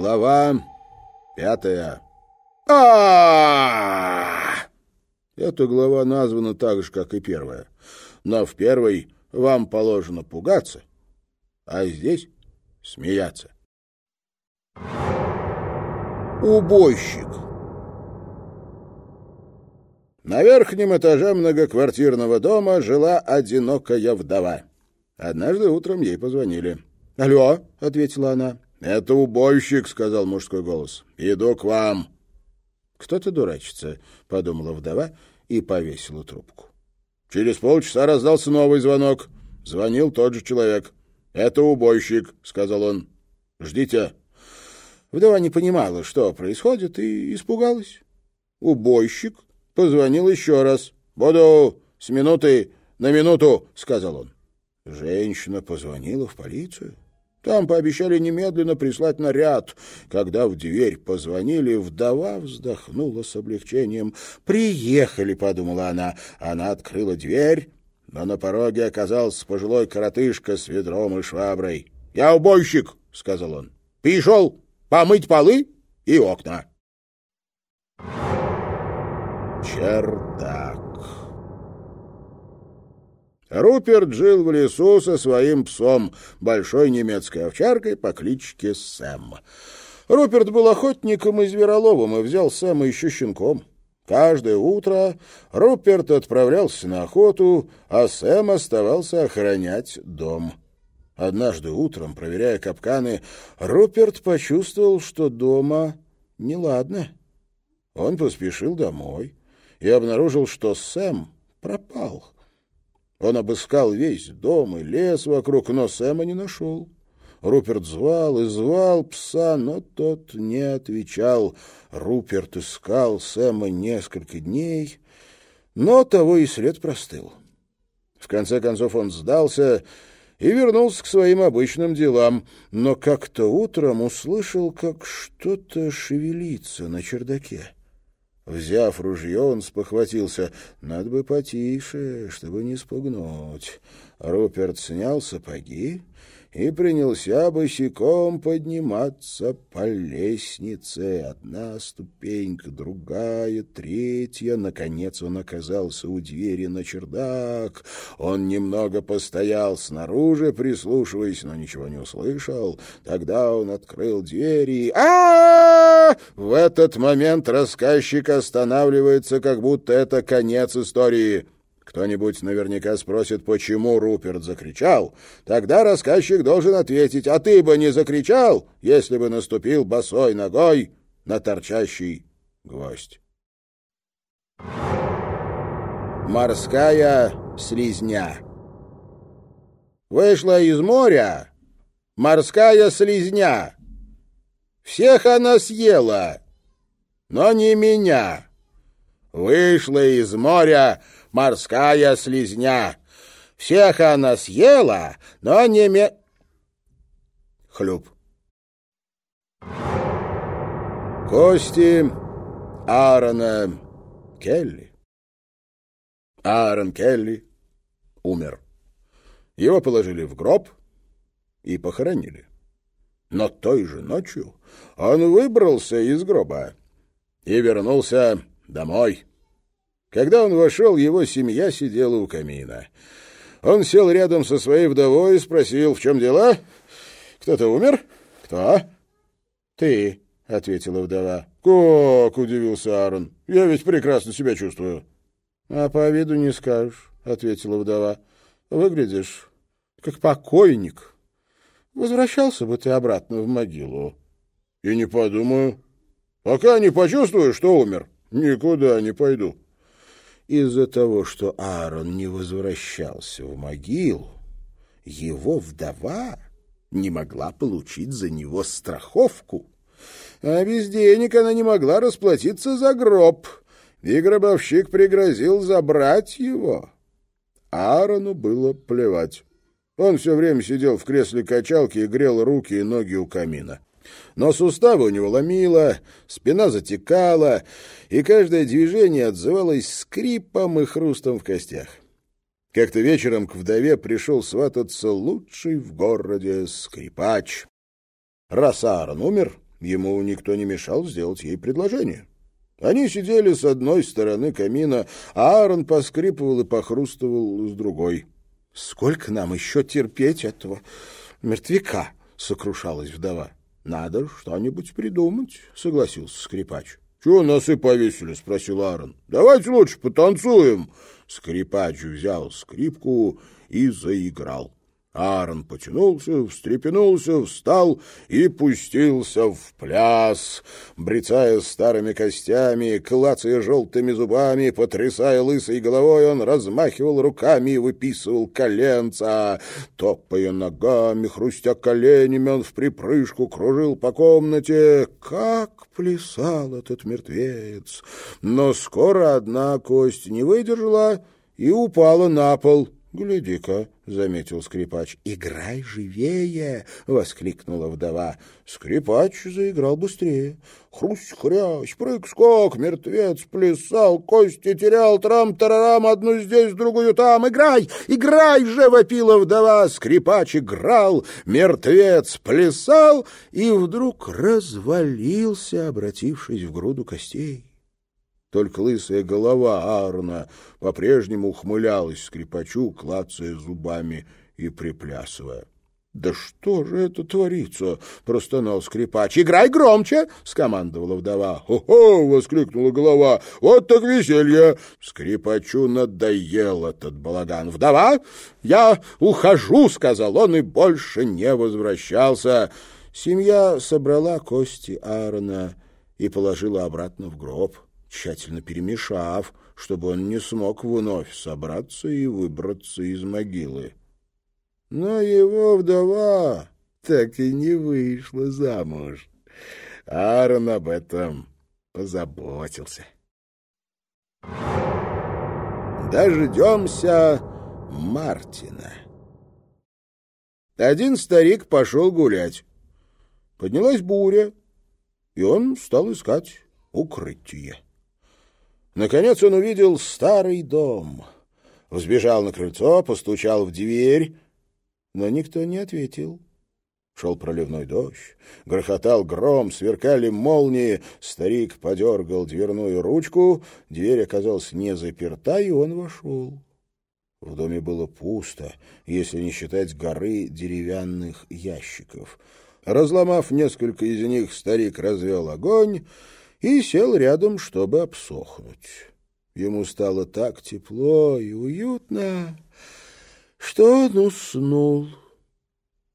Глава пятая. а Эта глава названа так же, как и первая. Но в первой вам положено пугаться, а здесь смеяться. Убойщик. На верхнем этаже многоквартирного дома жила одинокая вдова. Однажды утром ей позвонили. «Алло», — ответила она. «Это убойщик», — сказал мужской голос. «Иду к вам». «Кто-то дурачится», — подумала вдова и повесила трубку. Через полчаса раздался новый звонок. Звонил тот же человек. «Это убойщик», — сказал он. «Ждите». Вдова не понимала, что происходит, и испугалась. Убойщик позвонил еще раз. «Буду с минуты на минуту», — сказал он. Женщина позвонила в полицию. Там пообещали немедленно прислать наряд. Когда в дверь позвонили, вдова вздохнула с облегчением. «Приехали», — подумала она. Она открыла дверь, но на пороге оказался пожилой коротышка с ведром и шваброй. «Я убойщик», — сказал он. «Пришел помыть полы и окна». Чердак. Руперт жил в лесу со своим псом, большой немецкой овчаркой по кличке Сэм. Руперт был охотником и звероловом и взял Сэма еще щенком. Каждое утро Руперт отправлялся на охоту, а Сэм оставался охранять дом. Однажды утром, проверяя капканы, Руперт почувствовал, что дома неладно. Он поспешил домой и обнаружил, что Сэм пропал. Он обыскал весь дом и лес вокруг, но Сэма не нашел. Руперт звал и звал пса, но тот не отвечал. Руперт искал Сэма несколько дней, но того и след простыл. В конце концов он сдался и вернулся к своим обычным делам, но как-то утром услышал, как что-то шевелится на чердаке. Взяв ружье, он спохватился. Надо бы потише, чтобы не спугнуть. Руперт снял сапоги и принялся босиком подниматься по лестнице. Одна ступенька, другая, третья. Наконец он оказался у двери на чердак. Он немного постоял снаружи, прислушиваясь, но ничего не услышал. Тогда он открыл двери. а В этот момент рассказчик останавливается, как будто это конец истории. Кто-нибудь наверняка спросит, почему Руперт закричал. Тогда рассказчик должен ответить, а ты бы не закричал, если бы наступил босой ногой на торчащий гвоздь. Морская слизня Вышла из моря морская слизня. Всех она съела, но не меня. Вышла из моря морская слизня. Всех она съела, но не ме... Хлюп. Кости Аарона Келли. Аарон Келли умер. Его положили в гроб и похоронили. Но той же ночью он выбрался из гроба и вернулся домой. Когда он вошел, его семья сидела у камина. Он сел рядом со своей вдовой и спросил, в чем дела? Кто-то умер? Кто? Ты, — ответила вдова. Как, — удивился Аарон, — я ведь прекрасно себя чувствую. А по виду не скажешь, — ответила вдова. Выглядишь как покойник. Возвращался бы ты обратно в могилу. И не подумаю. Пока не почувствую, что умер, никуда не пойду. Из-за того, что Аарон не возвращался в могилу, его вдова не могла получить за него страховку, а без денег она не могла расплатиться за гроб, и гробовщик пригрозил забрать его. Аарону было плевать. Он все время сидел в кресле качалки и грел руки и ноги у камина но суставы у него ломило, спина затекала, и каждое движение отзывалось скрипом и хрустом в костях. Как-то вечером к вдове пришел свататься лучший в городе скрипач. Раз Аарон умер, Ему никто не мешал сделать ей предложение. Они сидели с одной стороны камина, а Аарон поскрипывал и похрустывал с другой. — Сколько нам еще терпеть этого мертвяка? — сокрушалась вдова. — Надо что-нибудь придумать, — согласился скрипач. — Чего нас и повесили? — спросил Аарон. — Давайте лучше потанцуем. Скрипач взял скрипку и заиграл. Аарон потянулся, встрепенулся, встал и пустился в пляс, брецая старыми костями, клацая желтыми зубами, потрясая лысой головой, он размахивал руками и выписывал коленца. Топая ногами, хрустя коленями, он в припрыжку кружил по комнате. Как плясал этот мертвец! Но скоро одна кость не выдержала и упала на пол —— Гляди-ка, — заметил скрипач. — Играй живее! — воскликнула вдова. Скрипач заиграл быстрее. Хрусь-хрясь, прыг-скок, мертвец плясал, кости терял, трам-тарарам, одну здесь, другую там. Играй! Играй же! — вопила вдова. Скрипач играл, мертвец плясал и вдруг развалился, обратившись в груду костей. Только лысая голова Аарона по-прежнему ухмылялась скрипачу, клацая зубами и приплясывая. — Да что же это творится? — простонал скрипач. — Играй громче! — скомандовала вдова. «Хо — воскликнула голова. — Вот так веселье! Скрипачу надоел этот балаган. — Вдова, я ухожу! — сказал он и больше не возвращался. Семья собрала кости Аарона и положила обратно в гроб. — тщательно перемешав, чтобы он не смог вновь собраться и выбраться из могилы. Но его вдова так и не вышла замуж. Аарон об этом позаботился. Дождемся Мартина. Один старик пошел гулять. Поднялась буря, и он стал искать укрытие. Наконец он увидел старый дом. Взбежал на крыльцо, постучал в дверь, но никто не ответил. Шел проливной дождь, грохотал гром, сверкали молнии. Старик подергал дверную ручку, дверь оказалась не заперта, и он вошел. В доме было пусто, если не считать горы деревянных ящиков. Разломав несколько из них, старик развел огонь и сел рядом, чтобы обсохнуть. Ему стало так тепло и уютно, что он уснул.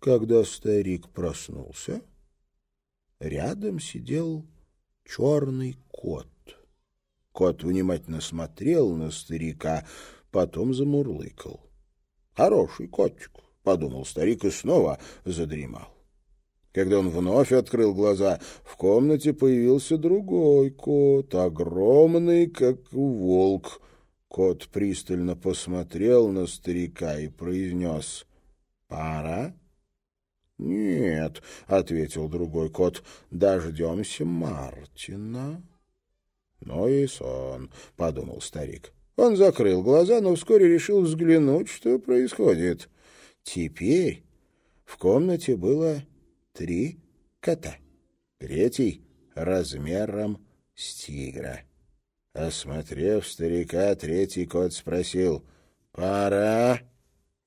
Когда старик проснулся, рядом сидел черный кот. Кот внимательно смотрел на старика, потом замурлыкал. «Хороший котик», — подумал старик и снова задремал. Когда он вновь открыл глаза, в комнате появился другой кот, огромный, как волк. Кот пристально посмотрел на старика и произнес «Пора?» «Нет», — ответил другой кот, — «дождемся Мартина». «Ну и сон», — подумал старик. Он закрыл глаза, но вскоре решил взглянуть, что происходит. Теперь в комнате было три кота. Третий размером с тигра. Осмотрев старика, третий кот спросил, «Пора?»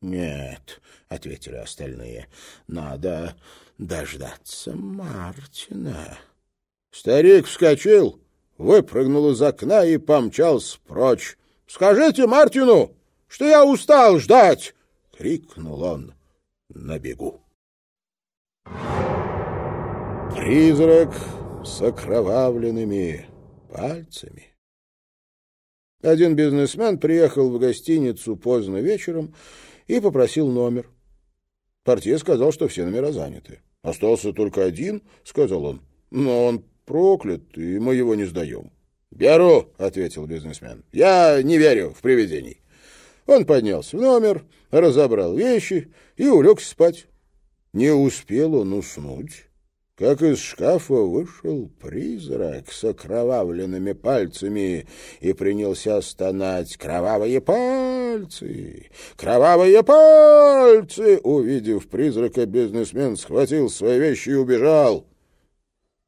«Нет», — ответили остальные, — «надо дождаться Мартина». Старик вскочил, выпрыгнул из окна и помчался прочь. «Скажите Мартину, что я устал ждать!» — крикнул он на бегу. Призрак с окровавленными пальцами. Один бизнесмен приехал в гостиницу поздно вечером и попросил номер. Портье сказал, что все номера заняты. «Остался только один», — сказал он. «Но он проклят, и мы его не сдаем». «Беру», — ответил бизнесмен. «Я не верю в привидений». Он поднялся в номер, разобрал вещи и улегся спать. Не успел он уснуть, как из шкафа вышел призрак с окровавленными пальцами и принялся стонать «Кровавые пальцы! Кровавые пальцы!» Увидев призрака, бизнесмен схватил свои вещи и убежал.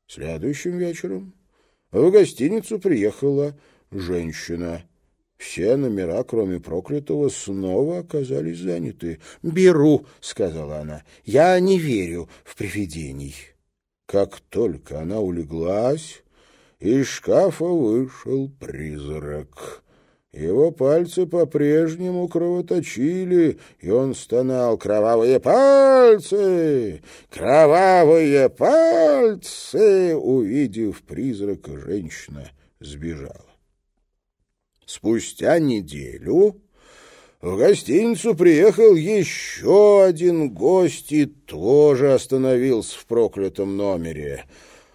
Следующим вечером в гостиницу приехала женщина. Все номера, кроме проклятого, снова оказались заняты. «Беру», — сказала она, — «я не верю в привидений». Как только она улеглась, из шкафа вышел призрак. Его пальцы по-прежнему кровоточили, и он стонал «Кровавые пальцы! Кровавые пальцы!» Увидев призрака, женщина сбежала. Спустя неделю в гостиницу приехал еще один гость и тоже остановился в проклятом номере —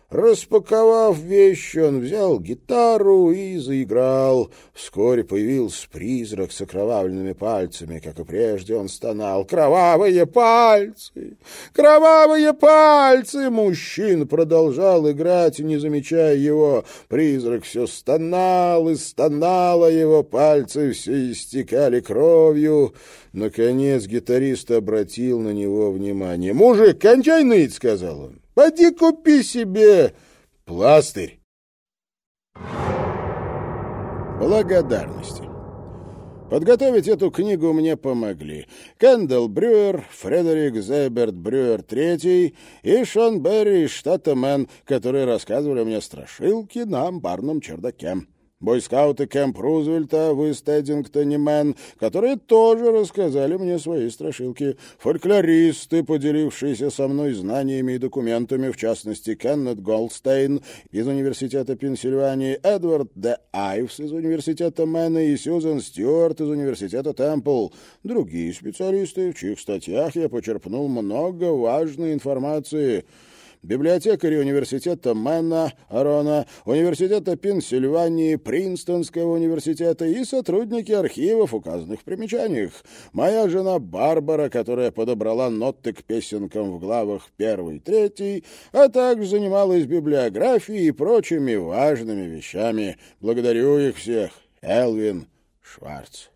Распаковав вещи, он взял гитару и заиграл. Вскоре появился призрак с окровавленными пальцами. Как и прежде, он стонал. «Кровавые пальцы! Кровавые пальцы!» Мужчина продолжал играть, не замечая его. Призрак все стонал и стонал, а его пальцы все истекали кровью. Наконец гитарист обратил на него внимание. «Мужик, кончай ныть!» — сказал он. Поди купи себе пластырь. Благодарности. Подготовить эту книгу мне помогли Кендалл Брюер, Фредерик Зейберт Брюер III и Шон Берри из штата Мэн, которые рассказывали мне страшилки на амбарном чердаке бойскауты Кэмп Рузвельта в Ист-Эддингтоне Мэн, которые тоже рассказали мне свои страшилки, фольклористы, поделившиеся со мной знаниями и документами, в частности, Кеннет Голдстейн из Университета Пенсильвании, Эдвард Д. Айвс из Университета Мэна и Сьюзен Стюарт из Университета Темпл, другие специалисты, в чьих статьях я почерпнул много важной информации — библиотекари университета Мэна, Арона, университета Пенсильвании, Принстонского университета и сотрудники архивов, указанных в примечаниях. Моя жена Барбара, которая подобрала ноты к песенкам в главах первый, третий, а также занималась библиографией и прочими важными вещами. Благодарю их всех. Элвин Шварц.